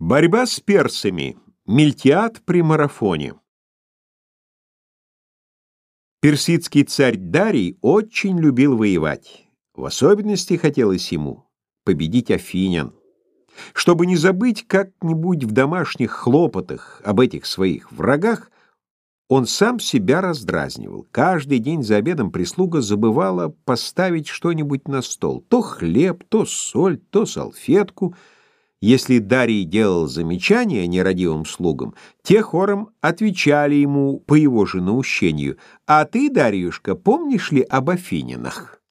Борьба с персами. Мильтиад при марафоне. Персидский царь Дарий очень любил воевать. В особенности хотелось ему победить афинян. Чтобы не забыть как-нибудь в домашних хлопотах об этих своих врагах, он сам себя раздразнивал. Каждый день за обедом прислуга забывала поставить что-нибудь на стол. То хлеб, то соль, то салфетку — если Дарий делал замечания нерадивым слугам, те хором отвечали ему по его же наущению. «А ты, Дарьюшка, помнишь ли об Афининах?»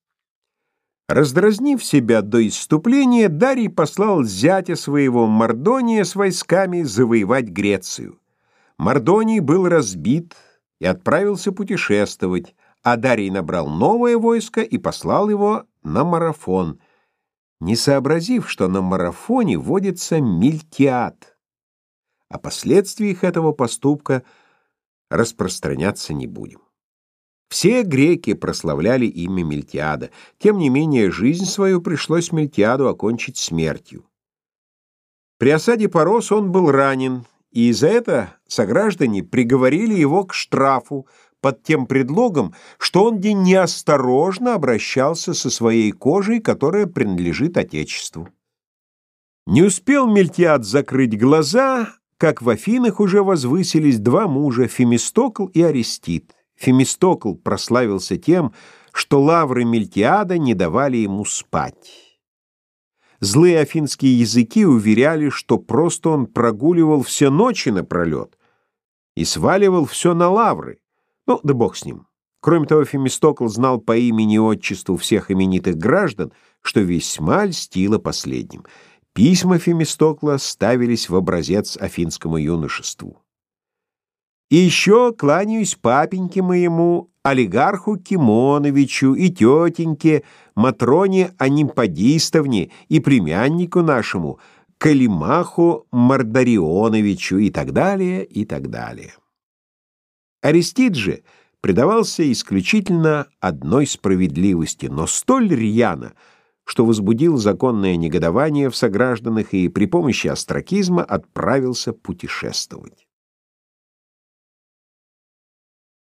Раздразнив себя до исступления, Дарий послал зятя своего Мардония с войсками завоевать Грецию. Мардоний был разбит и отправился путешествовать, а Дарий набрал новое войско и послал его на марафон — не сообразив, что на марафоне водится мильтиад. О последствиях этого поступка распространяться не будем. Все греки прославляли имя Мильтиада, тем не менее жизнь свою пришлось Мильтиаду окончить смертью. При осаде Порос он был ранен, и за это сограждане приговорили его к штрафу, под тем предлогом, что он день неосторожно обращался со своей кожей, которая принадлежит Отечеству. Не успел Мельтиад закрыть глаза, как в Афинах уже возвысились два мужа, Фемистокл и Аристид. Фемистокл прославился тем, что лавры Мельтиада не давали ему спать. Злые афинские языки уверяли, что просто он прогуливал все ночи напролет и сваливал все на лавры. Ну, да бог с ним. Кроме того, Фемистокл знал по имени и отчеству всех именитых граждан, что весьма льстило последним. Письма Фемистокла ставились в образец афинскому юношеству. И еще кланяюсь папеньке моему, олигарху Кимоновичу и тетеньке Матроне Анимпадистовне и племяннику нашему, Калимаху Мардарионовичу и так далее, и так далее. Аристид же предавался исключительно одной справедливости, но столь рьяно, что возбудил законное негодование в согражданах и при помощи астракизма отправился путешествовать.